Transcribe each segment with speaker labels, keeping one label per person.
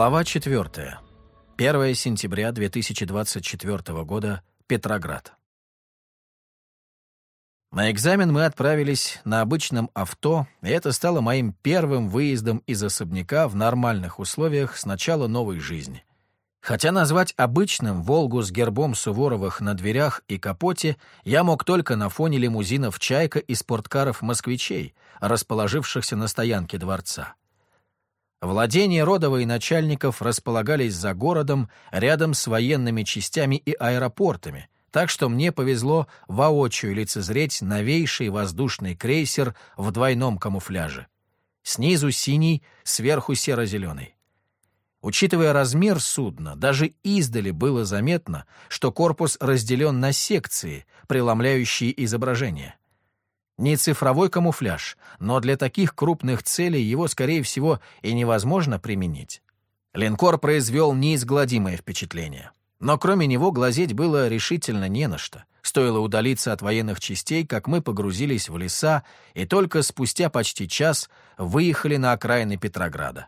Speaker 1: Глава 4. 1 сентября 2024 года. Петроград. На экзамен мы отправились на обычном авто, и это стало моим первым выездом из особняка в нормальных условиях с начала новой жизни. Хотя назвать обычным «Волгу» с гербом Суворовых на дверях и капоте я мог только на фоне лимузинов «Чайка» и спорткаров «Москвичей», расположившихся на стоянке дворца. Владения Родова начальников располагались за городом, рядом с военными частями и аэропортами, так что мне повезло воочию лицезреть новейший воздушный крейсер в двойном камуфляже. Снизу синий, сверху серо-зеленый. Учитывая размер судна, даже издали было заметно, что корпус разделен на секции, преломляющие изображение. Не цифровой камуфляж, но для таких крупных целей его, скорее всего, и невозможно применить. Линкор произвел неизгладимое впечатление. Но кроме него глазеть было решительно не на что. Стоило удалиться от военных частей, как мы погрузились в леса и только спустя почти час выехали на окраины Петрограда.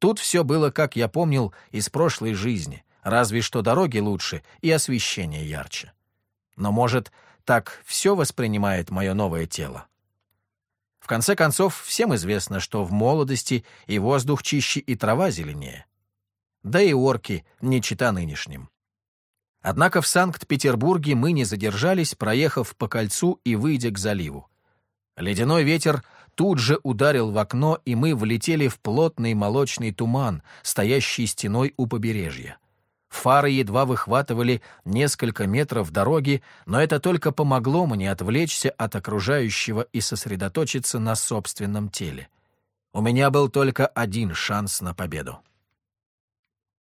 Speaker 1: Тут все было, как я помнил, из прошлой жизни, разве что дороги лучше и освещение ярче. Но, может, так все воспринимает мое новое тело. В конце концов, всем известно, что в молодости и воздух чище, и трава зеленее. Да и орки не чита нынешним. Однако в Санкт-Петербурге мы не задержались, проехав по кольцу и выйдя к заливу. Ледяной ветер тут же ударил в окно, и мы влетели в плотный молочный туман, стоящий стеной у побережья. Фары едва выхватывали несколько метров дороги, но это только помогло мне отвлечься от окружающего и сосредоточиться на собственном теле. У меня был только один шанс на победу.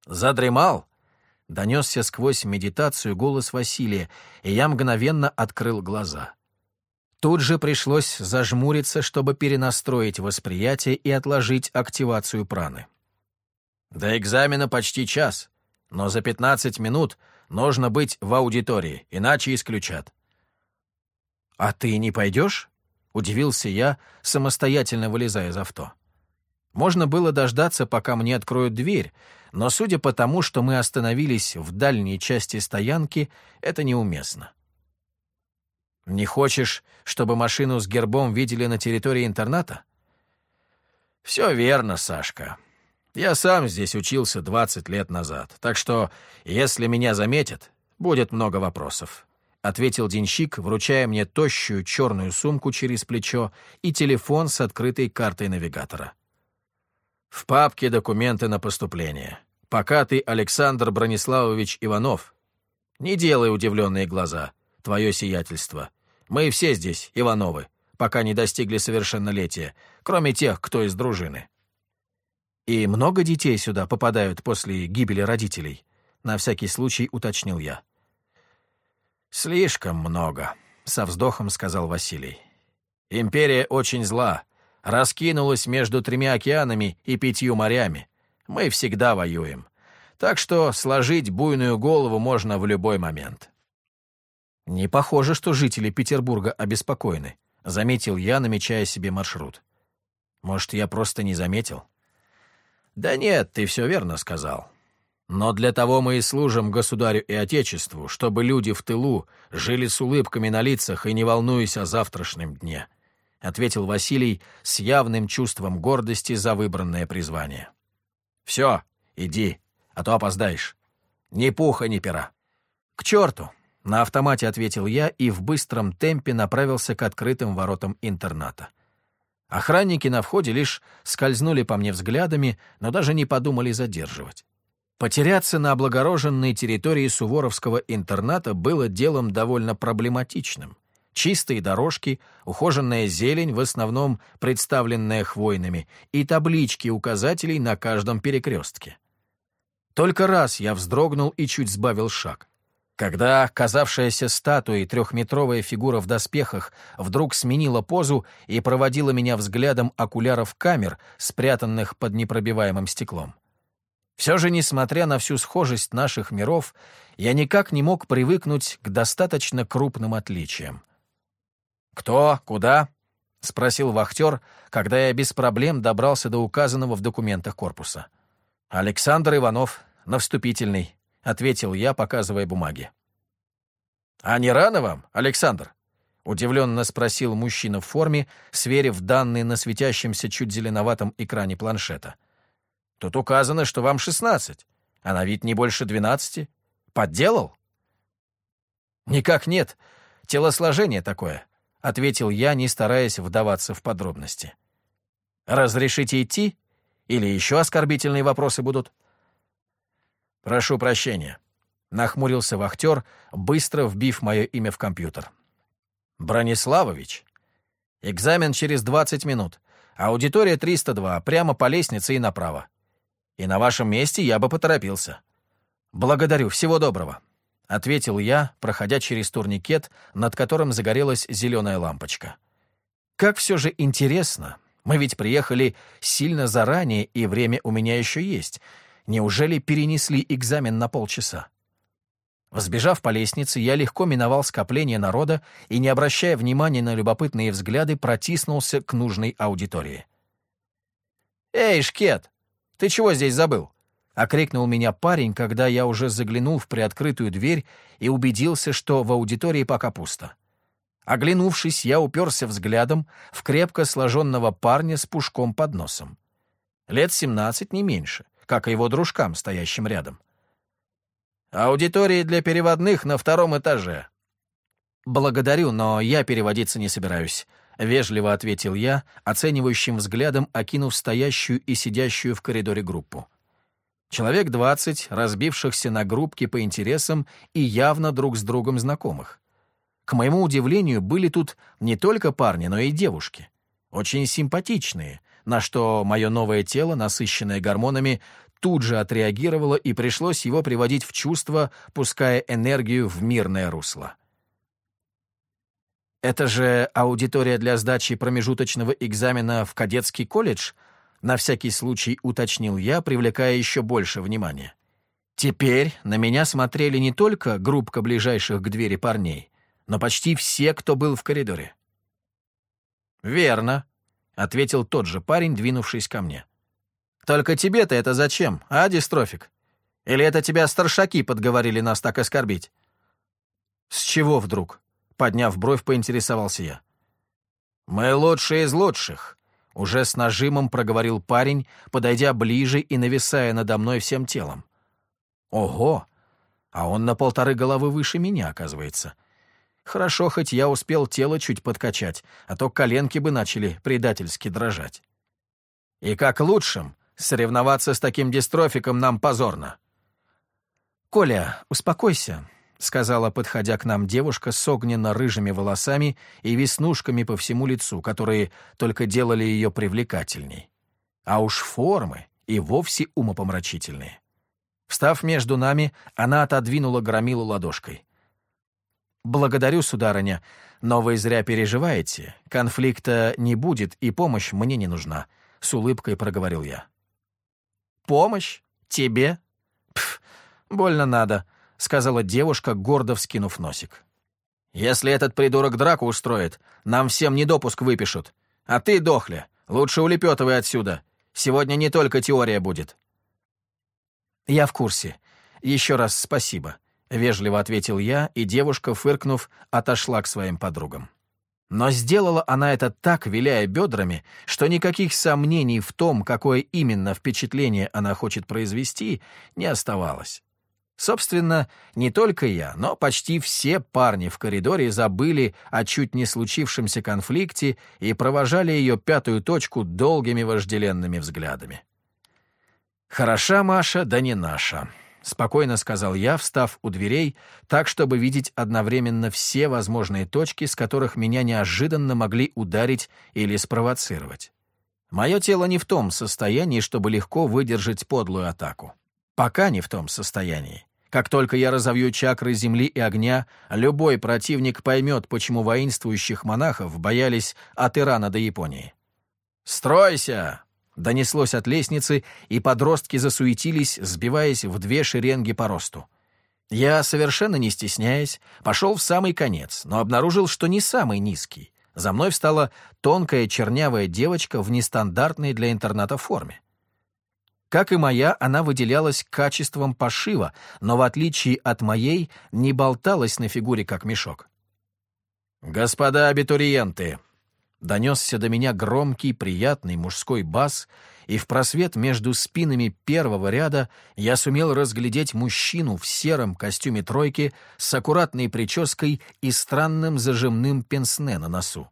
Speaker 1: «Задремал?» — донесся сквозь медитацию голос Василия, и я мгновенно открыл глаза. Тут же пришлось зажмуриться, чтобы перенастроить восприятие и отложить активацию праны. «До экзамена почти час», но за 15 минут нужно быть в аудитории, иначе исключат. «А ты не пойдешь?» — удивился я, самостоятельно вылезая из авто. Можно было дождаться, пока мне откроют дверь, но судя по тому, что мы остановились в дальней части стоянки, это неуместно. «Не хочешь, чтобы машину с гербом видели на территории интерната?» «Все верно, Сашка. Я сам здесь учился 20 лет назад, так что, если меня заметят, будет много вопросов», — ответил денщик, вручая мне тощую черную сумку через плечо и телефон с открытой картой навигатора. «В папке документы на поступление. Пока ты Александр Брониславович Иванов. Не делай удивленные глаза, твое сиятельство. Мы все здесь Ивановы, пока не достигли совершеннолетия, кроме тех, кто из дружины». «И много детей сюда попадают после гибели родителей?» — на всякий случай уточнил я. «Слишком много», — со вздохом сказал Василий. «Империя очень зла, раскинулась между тремя океанами и пятью морями. Мы всегда воюем. Так что сложить буйную голову можно в любой момент». «Не похоже, что жители Петербурга обеспокоены», — заметил я, намечая себе маршрут. «Может, я просто не заметил?» «Да нет, ты все верно сказал. Но для того мы и служим государю и отечеству, чтобы люди в тылу жили с улыбками на лицах и не волнуясь о завтрашнем дне», — ответил Василий с явным чувством гордости за выбранное призвание. «Все, иди, а то опоздаешь. Ни пуха, ни пера». «К черту!» — на автомате ответил я и в быстром темпе направился к открытым воротам интерната. Охранники на входе лишь скользнули по мне взглядами, но даже не подумали задерживать. Потеряться на облагороженной территории Суворовского интерната было делом довольно проблематичным. Чистые дорожки, ухоженная зелень, в основном представленная хвойными, и таблички указателей на каждом перекрестке. Только раз я вздрогнул и чуть сбавил шаг. Когда казавшаяся статуей трехметровая фигура в доспехах вдруг сменила позу и проводила меня взглядом окуляров камер, спрятанных под непробиваемым стеклом. Все же, несмотря на всю схожесть наших миров, я никак не мог привыкнуть к достаточно крупным отличиям. «Кто? Куда?» — спросил вахтер, когда я без проблем добрался до указанного в документах корпуса. «Александр Иванов, на вступительный», — ответил я, показывая бумаги. «А не рано вам, Александр?» — удивленно спросил мужчина в форме, сверив данные на светящемся чуть зеленоватом экране планшета. «Тут указано, что вам шестнадцать, а на вид не больше двенадцати. Подделал?» «Никак нет. Телосложение такое», — ответил я, не стараясь вдаваться в подробности. «Разрешите идти? Или еще оскорбительные вопросы будут?» «Прошу прощения», — нахмурился вахтер, быстро вбив мое имя в компьютер. «Брониславович, экзамен через 20 минут. Аудитория 302, прямо по лестнице и направо. И на вашем месте я бы поторопился. Благодарю, всего доброго». — ответил я, проходя через турникет, над которым загорелась зеленая лампочка. «Как все же интересно. Мы ведь приехали сильно заранее, и время у меня еще есть. Неужели перенесли экзамен на полчаса?» Взбежав по лестнице, я легко миновал скопление народа и, не обращая внимания на любопытные взгляды, протиснулся к нужной аудитории. «Эй, Шкет, ты чего здесь забыл?» — окрикнул меня парень, когда я уже заглянул в приоткрытую дверь и убедился, что в аудитории пока пусто. Оглянувшись, я уперся взглядом в крепко сложенного парня с пушком под носом. Лет семнадцать, не меньше, как и его дружкам, стоящим рядом. «Аудитории для переводных на втором этаже». «Благодарю, но я переводиться не собираюсь», — вежливо ответил я, оценивающим взглядом окинув стоящую и сидящую в коридоре группу. Человек двадцать, разбившихся на группки по интересам и явно друг с другом знакомых. К моему удивлению, были тут не только парни, но и девушки. Очень симпатичные, на что мое новое тело, насыщенное гормонами, тут же отреагировало и пришлось его приводить в чувство, пуская энергию в мирное русло. «Это же аудитория для сдачи промежуточного экзамена в кадетский колледж?» На всякий случай уточнил я, привлекая еще больше внимания. Теперь на меня смотрели не только группка ближайших к двери парней, но почти все, кто был в коридоре. «Верно», — ответил тот же парень, двинувшись ко мне. «Только тебе-то это зачем, а, дистрофик? Или это тебя старшаки подговорили нас так оскорбить?» «С чего вдруг?» — подняв бровь, поинтересовался я. «Мы лучшие из лучших», уже с нажимом проговорил парень, подойдя ближе и нависая надо мной всем телом. Ого! А он на полторы головы выше меня, оказывается. Хорошо, хоть я успел тело чуть подкачать, а то коленки бы начали предательски дрожать. И как лучшим, соревноваться с таким дистрофиком нам позорно. «Коля, успокойся», — сказала, подходя к нам девушка с огненно-рыжими волосами и веснушками по всему лицу, которые только делали ее привлекательней. А уж формы и вовсе умопомрачительные. Встав между нами, она отодвинула громилу ладошкой. «Благодарю, сударыня, но вы зря переживаете. Конфликта не будет, и помощь мне не нужна», — с улыбкой проговорил я. «Помощь? Тебе? Пф, больно надо», — сказала девушка, гордо вскинув носик. «Если этот придурок драку устроит, нам всем недопуск выпишут. А ты, дохля, лучше улепетывай отсюда. Сегодня не только теория будет». «Я в курсе. Еще раз спасибо», — вежливо ответил я, и девушка, фыркнув, отошла к своим подругам. Но сделала она это так, виляя бедрами, что никаких сомнений в том, какое именно впечатление она хочет произвести, не оставалось. Собственно, не только я, но почти все парни в коридоре забыли о чуть не случившемся конфликте и провожали ее пятую точку долгими вожделенными взглядами. «Хороша Маша, да не наша», — спокойно сказал я, встав у дверей, так, чтобы видеть одновременно все возможные точки, с которых меня неожиданно могли ударить или спровоцировать. Мое тело не в том состоянии, чтобы легко выдержать подлую атаку. Пока не в том состоянии. Как только я разовью чакры земли и огня, любой противник поймет, почему воинствующих монахов боялись от Ирана до Японии. «Стройся!» — донеслось от лестницы, и подростки засуетились, сбиваясь в две шеренги по росту. Я, совершенно не стесняясь, пошел в самый конец, но обнаружил, что не самый низкий. За мной встала тонкая чернявая девочка в нестандартной для интерната форме. Как и моя, она выделялась качеством пошива, но в отличие от моей не болталась на фигуре как мешок. «Господа абитуриенты!» Донесся до меня громкий, приятный мужской бас, и в просвет между спинами первого ряда я сумел разглядеть мужчину в сером костюме тройки с аккуратной прической и странным зажимным пенсне на носу.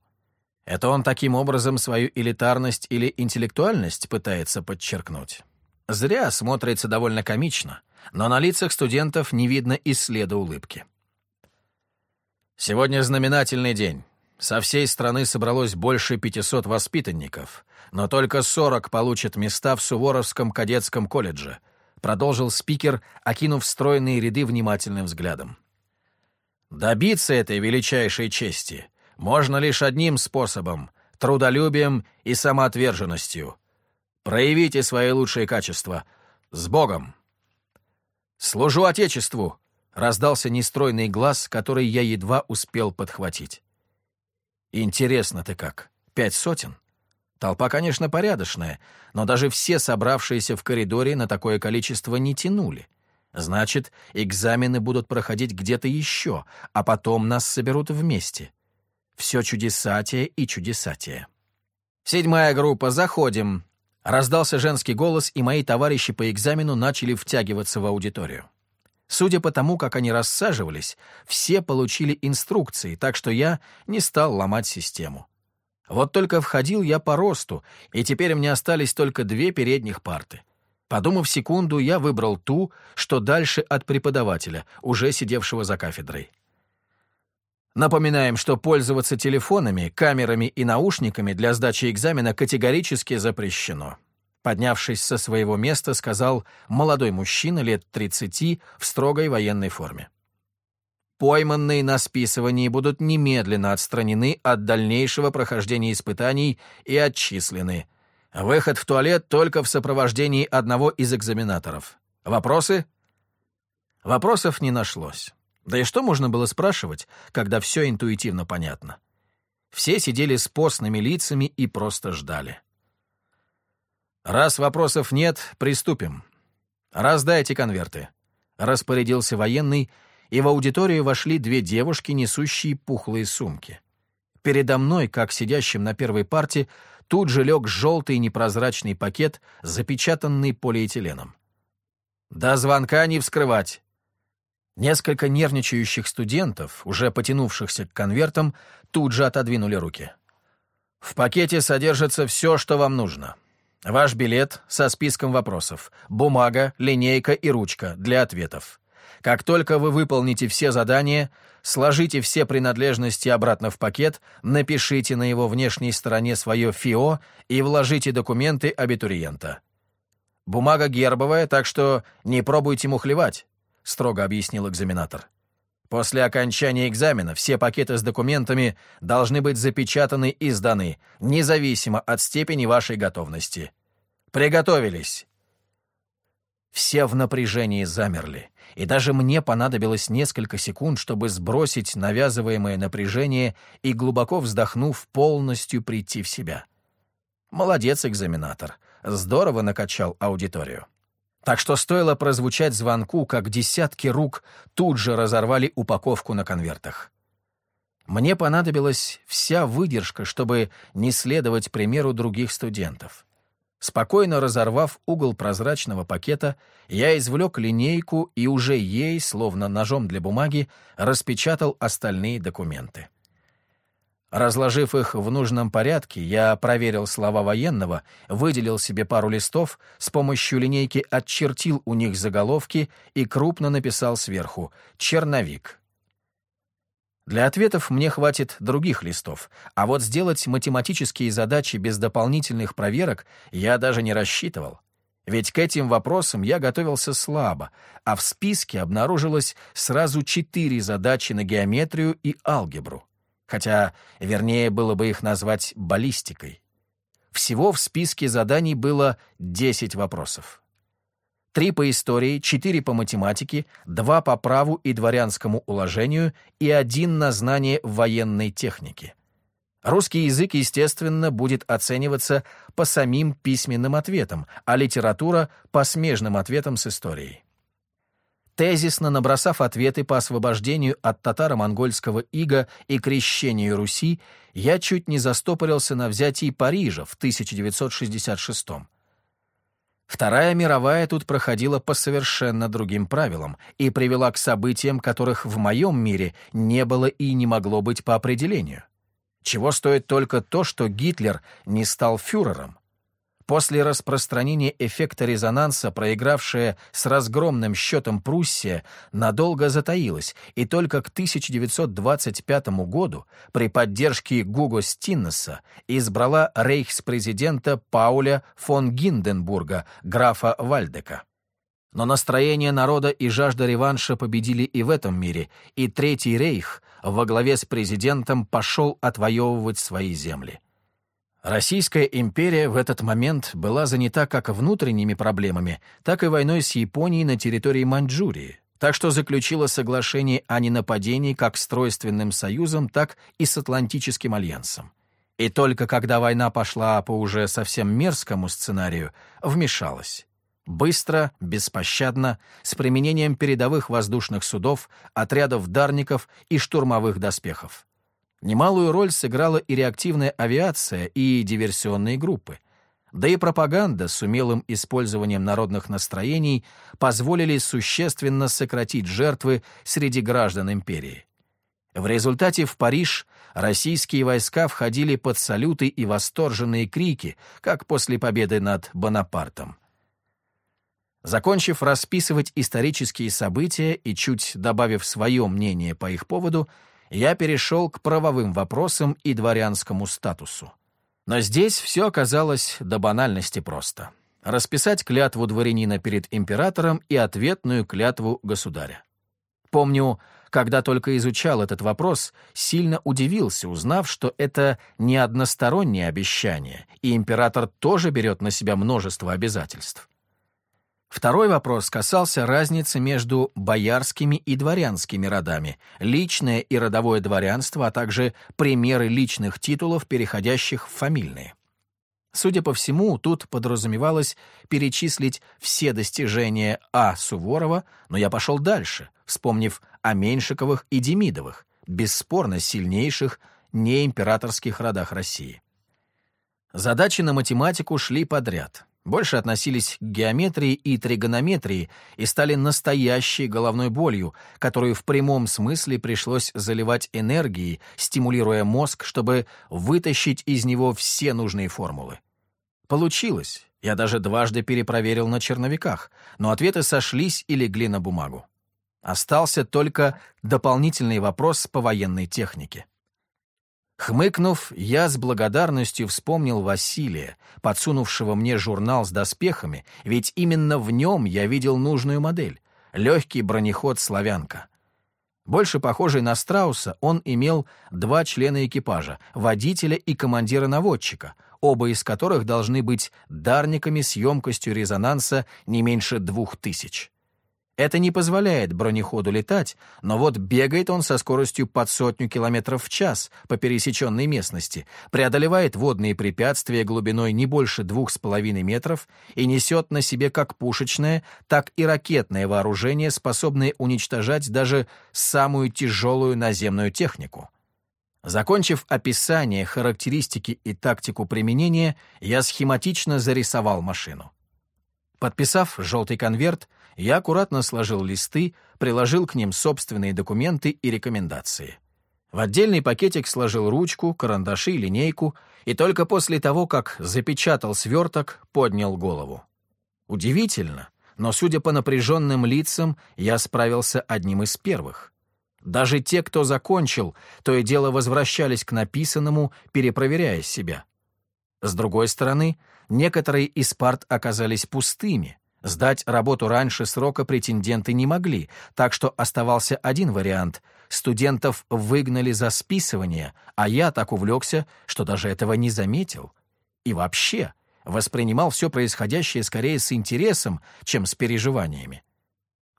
Speaker 1: Это он таким образом свою элитарность или интеллектуальность пытается подчеркнуть. Зря смотрится довольно комично, но на лицах студентов не видно и следа улыбки. Сегодня знаменательный день. Со всей страны собралось больше 500 воспитанников, но только 40 получат места в Суворовском кадетском колледже, продолжил спикер, окинув стройные ряды внимательным взглядом. Добиться этой величайшей чести можно лишь одним способом — трудолюбием и самоотверженностью. Проявите свои лучшие качества. С Богом! «Служу Отечеству!» — раздался нестройный глаз, который я едва успел подхватить. «Интересно ты как? Пять сотен?» Толпа, конечно, порядочная, но даже все собравшиеся в коридоре на такое количество не тянули. Значит, экзамены будут проходить где-то еще, а потом нас соберут вместе. Все чудесатие и чудесатие. «Седьмая группа, заходим!» Раздался женский голос, и мои товарищи по экзамену начали втягиваться в аудиторию. Судя по тому, как они рассаживались, все получили инструкции, так что я не стал ломать систему. Вот только входил я по росту, и теперь мне остались только две передних парты. Подумав секунду, я выбрал ту, что дальше от преподавателя, уже сидевшего за кафедрой. Напоминаем, что пользоваться телефонами, камерами и наушниками для сдачи экзамена категорически запрещено. Поднявшись со своего места, сказал молодой мужчина лет 30 в строгой военной форме. Пойманные на списывании будут немедленно отстранены от дальнейшего прохождения испытаний и отчислены. Выход в туалет только в сопровождении одного из экзаменаторов. Вопросы? Вопросов не нашлось. Да и что можно было спрашивать, когда все интуитивно понятно? Все сидели с постными лицами и просто ждали. «Раз вопросов нет, приступим. Раздайте конверты», — распорядился военный, и в аудиторию вошли две девушки, несущие пухлые сумки. Передо мной, как сидящим на первой парте, тут же лег желтый непрозрачный пакет, запечатанный полиэтиленом. «До звонка не вскрывать!» Несколько нервничающих студентов, уже потянувшихся к конвертам, тут же отодвинули руки. «В пакете содержится все, что вам нужно. Ваш билет со списком вопросов, бумага, линейка и ручка для ответов. Как только вы выполните все задания, сложите все принадлежности обратно в пакет, напишите на его внешней стороне свое ФИО и вложите документы абитуриента. Бумага гербовая, так что не пробуйте мухлевать, строго объяснил экзаменатор. После окончания экзамена все пакеты с документами должны быть запечатаны и сданы, независимо от степени вашей готовности. Приготовились!» Все в напряжении замерли, и даже мне понадобилось несколько секунд, чтобы сбросить навязываемое напряжение и, глубоко вздохнув, полностью прийти в себя. Молодец, экзаменатор. Здорово накачал аудиторию. Так что стоило прозвучать звонку, как десятки рук тут же разорвали упаковку на конвертах. Мне понадобилась вся выдержка, чтобы не следовать примеру других студентов. Спокойно разорвав угол прозрачного пакета, я извлек линейку и уже ей, словно ножом для бумаги, распечатал остальные документы. Разложив их в нужном порядке, я проверил слова военного, выделил себе пару листов, с помощью линейки отчертил у них заголовки и крупно написал сверху «Черновик». Для ответов мне хватит других листов, а вот сделать математические задачи без дополнительных проверок я даже не рассчитывал. Ведь к этим вопросам я готовился слабо, а в списке обнаружилось сразу четыре задачи на геометрию и алгебру хотя вернее было бы их назвать баллистикой. Всего в списке заданий было 10 вопросов. Три по истории, четыре по математике, два по праву и дворянскому уложению и один на знание военной техники. Русский язык, естественно, будет оцениваться по самим письменным ответам, а литература — по смежным ответам с историей. Тезисно набросав ответы по освобождению от татаро-монгольского ига и крещению Руси, я чуть не застопорился на взятии Парижа в 1966 -м. Вторая мировая тут проходила по совершенно другим правилам и привела к событиям, которых в моем мире не было и не могло быть по определению. Чего стоит только то, что Гитлер не стал фюрером. После распространения эффекта резонанса, проигравшая с разгромным счетом Пруссия, надолго затаилась, и только к 1925 году при поддержке Гуго Стиннеса избрала рейхспрезидента Пауля фон Гинденбурга, графа Вальдека. Но настроение народа и жажда реванша победили и в этом мире, и Третий рейх во главе с президентом пошел отвоевывать свои земли. Российская империя в этот момент была занята как внутренними проблемами, так и войной с Японией на территории Маньчжурии, так что заключила соглашение о ненападении как с Тройственным союзом, так и с Атлантическим альянсом. И только когда война пошла по уже совсем мерзкому сценарию, вмешалась. Быстро, беспощадно, с применением передовых воздушных судов, отрядов дарников и штурмовых доспехов. Немалую роль сыграла и реактивная авиация, и диверсионные группы. Да и пропаганда с умелым использованием народных настроений позволили существенно сократить жертвы среди граждан империи. В результате в Париж российские войска входили под салюты и восторженные крики, как после победы над Бонапартом. Закончив расписывать исторические события и чуть добавив свое мнение по их поводу, я перешел к правовым вопросам и дворянскому статусу. Но здесь все оказалось до банальности просто. Расписать клятву дворянина перед императором и ответную клятву государя. Помню, когда только изучал этот вопрос, сильно удивился, узнав, что это не одностороннее обещание, и император тоже берет на себя множество обязательств. Второй вопрос касался разницы между боярскими и дворянскими родами, личное и родовое дворянство, а также примеры личных титулов, переходящих в фамильные. Судя по всему, тут подразумевалось перечислить все достижения А. Суворова, но я пошел дальше, вспомнив о Меньшиковых и Демидовых, бесспорно сильнейших неимператорских родах России. Задачи на математику шли подряд больше относились к геометрии и тригонометрии и стали настоящей головной болью, которую в прямом смысле пришлось заливать энергией, стимулируя мозг, чтобы вытащить из него все нужные формулы. Получилось. Я даже дважды перепроверил на черновиках, но ответы сошлись и легли на бумагу. Остался только дополнительный вопрос по военной технике. Хмыкнув, я с благодарностью вспомнил Василия, подсунувшего мне журнал с доспехами, ведь именно в нем я видел нужную модель — легкий бронеход «Славянка». Больше похожий на страуса, он имел два члена экипажа — водителя и командира-наводчика, оба из которых должны быть дарниками с емкостью резонанса не меньше двух тысяч. Это не позволяет бронеходу летать, но вот бегает он со скоростью под сотню километров в час по пересеченной местности, преодолевает водные препятствия глубиной не больше двух с половиной метров и несет на себе как пушечное, так и ракетное вооружение, способное уничтожать даже самую тяжелую наземную технику. Закончив описание, характеристики и тактику применения, я схематично зарисовал машину. Подписав желтый конверт, я аккуратно сложил листы, приложил к ним собственные документы и рекомендации. В отдельный пакетик сложил ручку, карандаши линейку, и только после того, как запечатал сверток, поднял голову. Удивительно, но, судя по напряженным лицам, я справился одним из первых. Даже те, кто закончил, то и дело возвращались к написанному, перепроверяя себя. С другой стороны, некоторые из парт оказались пустыми, Сдать работу раньше срока претенденты не могли, так что оставался один вариант. Студентов выгнали за списывание, а я так увлекся, что даже этого не заметил. И вообще, воспринимал все происходящее скорее с интересом, чем с переживаниями.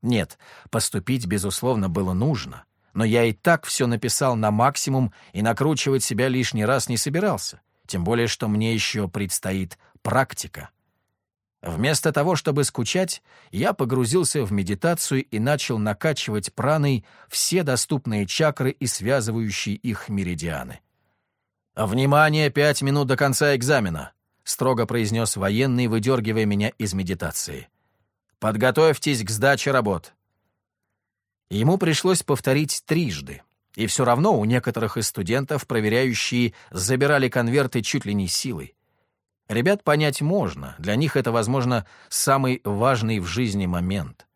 Speaker 1: Нет, поступить, безусловно, было нужно. но я и так все написал на максимум и накручивать себя лишний раз не собирался, тем более что мне еще предстоит практика. Вместо того, чтобы скучать, я погрузился в медитацию и начал накачивать праной все доступные чакры и связывающие их меридианы. «Внимание, пять минут до конца экзамена!» — строго произнес военный, выдергивая меня из медитации. «Подготовьтесь к сдаче работ». Ему пришлось повторить трижды, и все равно у некоторых из студентов проверяющие забирали конверты чуть ли не силой. Ребят понять можно, для них это, возможно, самый важный в жизни момент.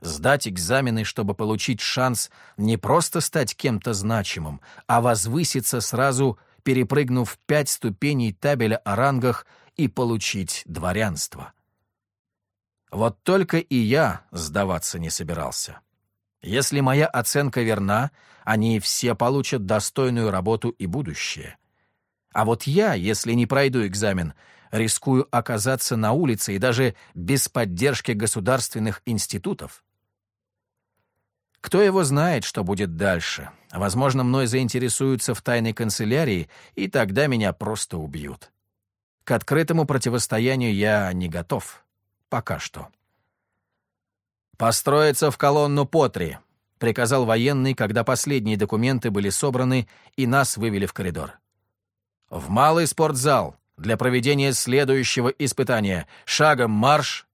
Speaker 1: Сдать экзамены, чтобы получить шанс не просто стать кем-то значимым, а возвыситься сразу, перепрыгнув пять ступеней табеля о рангах и получить дворянство. Вот только и я сдаваться не собирался. Если моя оценка верна, они все получат достойную работу и будущее. А вот я, если не пройду экзамен, рискую оказаться на улице и даже без поддержки государственных институтов. Кто его знает, что будет дальше? Возможно, мной заинтересуются в тайной канцелярии, и тогда меня просто убьют. К открытому противостоянию я не готов. Пока что. «Построиться в колонну по три», — приказал военный, когда последние документы были собраны и нас вывели в коридор. «В малый спортзал для проведения следующего испытания. Шагом марш!»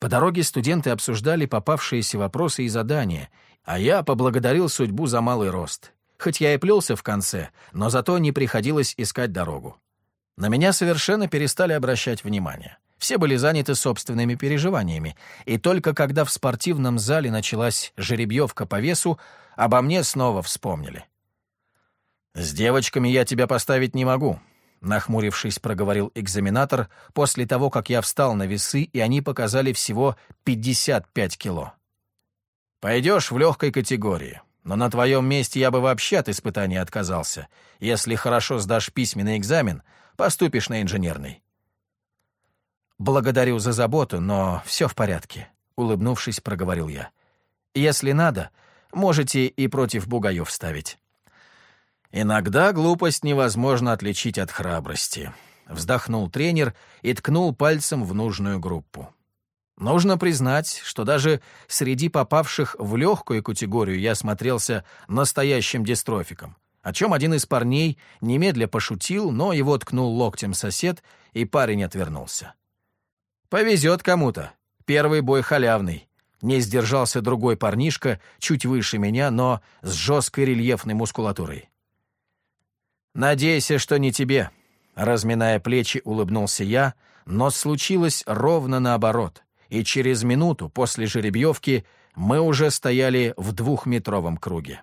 Speaker 1: По дороге студенты обсуждали попавшиеся вопросы и задания, а я поблагодарил судьбу за малый рост. Хоть я и плелся в конце, но зато не приходилось искать дорогу. На меня совершенно перестали обращать внимание. Все были заняты собственными переживаниями, и только когда в спортивном зале началась жеребьевка по весу, обо мне снова вспомнили. «С девочками я тебя поставить не могу», — нахмурившись, проговорил экзаменатор после того, как я встал на весы, и они показали всего 55 кило. «Пойдешь в легкой категории, но на твоем месте я бы вообще от испытания отказался. Если хорошо сдашь письменный экзамен, поступишь на инженерный». «Благодарю за заботу, но все в порядке», — улыбнувшись, проговорил я. «Если надо, можете и против бугаев ставить». «Иногда глупость невозможно отличить от храбрости», — вздохнул тренер и ткнул пальцем в нужную группу. Нужно признать, что даже среди попавших в легкую категорию я смотрелся настоящим дистрофиком, о чем один из парней немедля пошутил, но его ткнул локтем сосед, и парень отвернулся. «Повезет кому-то. Первый бой халявный». Не сдержался другой парнишка, чуть выше меня, но с жесткой рельефной мускулатурой. «Надейся, что не тебе», — разминая плечи, улыбнулся я, но случилось ровно наоборот, и через минуту после жеребьевки мы уже стояли в двухметровом круге.